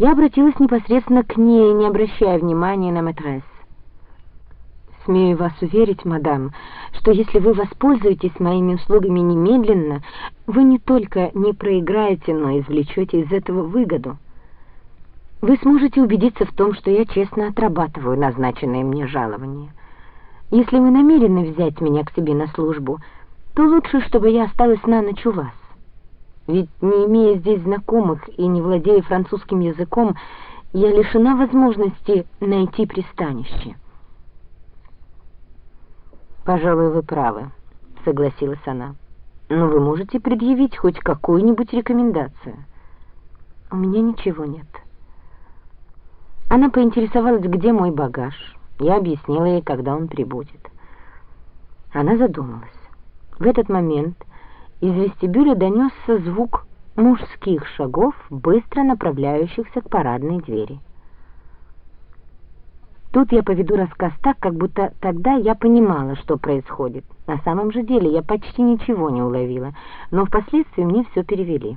Я обратилась непосредственно к ней, не обращая внимания на матрес. Смею вас уверить, мадам, что если вы воспользуетесь моими услугами немедленно, вы не только не проиграете, но извлечете из этого выгоду. Вы сможете убедиться в том, что я честно отрабатываю назначенное мне жалование. Если вы намерены взять меня к себе на службу, то лучше, чтобы я осталась на ночь у вас. Ведь не имея здесь знакомых и не владея французским языком, я лишена возможности найти пристанище. «Пожалуй, вы правы», — согласилась она. «Но вы можете предъявить хоть какую-нибудь рекомендацию?» «У меня ничего нет». Она поинтересовалась, где мой багаж. Я объяснила ей, когда он прибудет. Она задумалась. В этот момент из вестибюля донесся звук мужских шагов, быстро направляющихся к парадной двери. Тут я поведу рассказ так, как будто тогда я понимала, что происходит. На самом же деле я почти ничего не уловила, но впоследствии мне все перевели.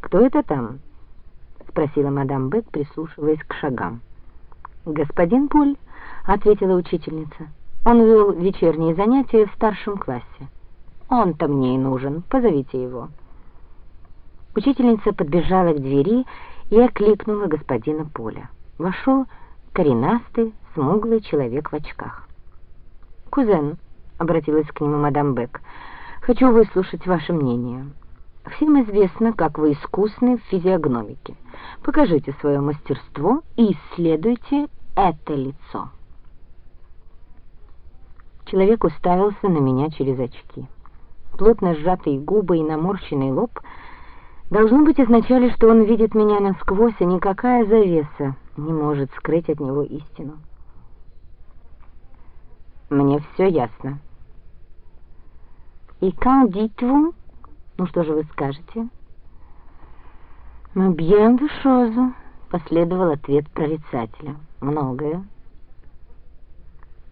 «Кто это там?» — спросила мадам Бек, прислушиваясь к шагам. «Господин Поль», — ответила учительница. «Он вел вечерние занятия в старшем классе. Он-то мне и нужен. Позовите его». Учительница подбежала к двери и окликнула господина Поля. Вошел коренастый, смуглый человек в очках. «Кузен», — обратилась к нему мадам Бек, — «хочу выслушать ваше мнение. Всем известно, как вы искусны в физиогномике. Покажите свое мастерство и исследуйте это лицо». Человек уставился на меня через очки. Плотно сжатые губы и наморщенный лоб должно быть означали, что он видит меня насквозь, а никакая завеса не может скрыть от него истину. Мне все ясно. И dites-vous? Ну что же вы скажете? Bien de choses, последовал ответ прорицателя. Многое.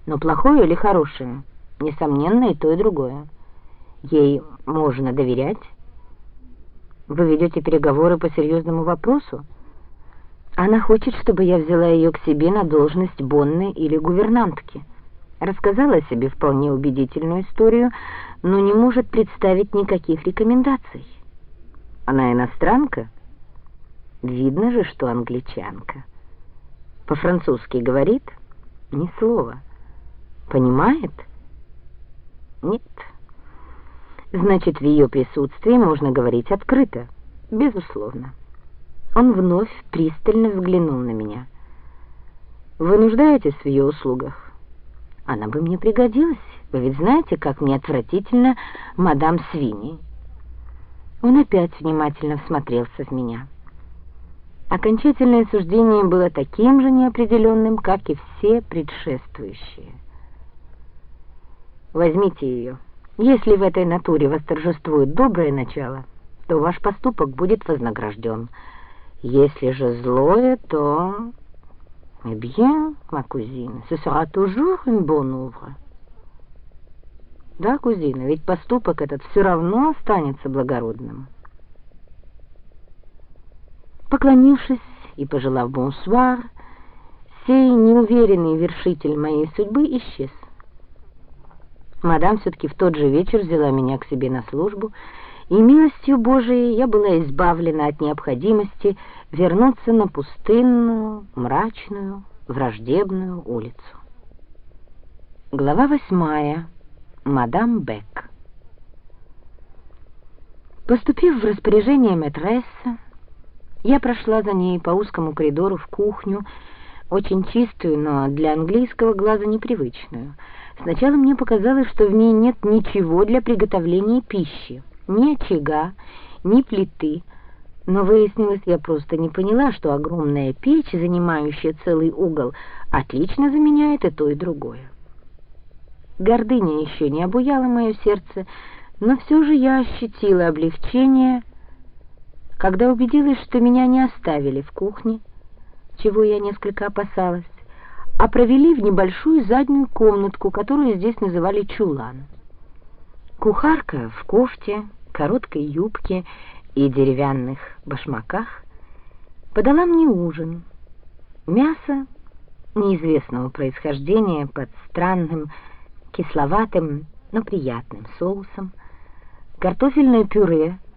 Но плохое или хорошее? Несомненно, и то, и другое. Ей можно доверять? Вы ведете переговоры по серьезному вопросу? Она хочет, чтобы я взяла ее к себе на должность Бонны или гувернантки. Рассказала себе вполне убедительную историю, но не может представить никаких рекомендаций. Она иностранка? Видно же, что англичанка. По-французски говорит? Ни слова. Понимает? Нет. Значит, в ее присутствии можно говорить открыто. Безусловно. Он вновь пристально взглянул на меня. «Вы нуждаетесь в ее услугах?» «Она бы мне пригодилась. Вы ведь знаете, как мне отвратительно мадам Свини». Он опять внимательно всмотрелся в меня. Окончательное суждение было таким же неопределенным, как и все предшествующие. «Возьмите ее. Если в этой натуре восторжествует доброе начало, то ваш поступок будет вознагражден». Если же злое, то... Eh bien, ma cousine, ce sera toujours une bonne œuvre. Да, кузина, ведь поступок этот все равно останется благородным. Поклонившись и пожелав бонсуар, сей неуверенный вершитель моей судьбы исчез. Мадам все-таки в тот же вечер взяла меня к себе на службу и милостью Божией я была избавлена от необходимости вернуться на пустынную, мрачную, враждебную улицу. Глава восьмая. Мадам Бек. Поступив в распоряжение мэтресса, я прошла за ней по узкому коридору в кухню, очень чистую, но для английского глаза непривычную. Сначала мне показалось, что в ней нет ничего для приготовления пищи ни очага, ни плиты. Но выяснилось, я просто не поняла, что огромная печь, занимающая целый угол, отлично заменяет и то, и другое. Гордыня еще не обуяла мое сердце, но все же я ощутила облегчение, когда убедилась, что меня не оставили в кухне, чего я несколько опасалась, а провели в небольшую заднюю комнатку, которую здесь называли чулан. Кухарка в кофте, короткой юбке и деревянных башмаках подала мне ужин. Мясо неизвестного происхождения под странным, кисловатым, но приятным соусом, картофельное пюре —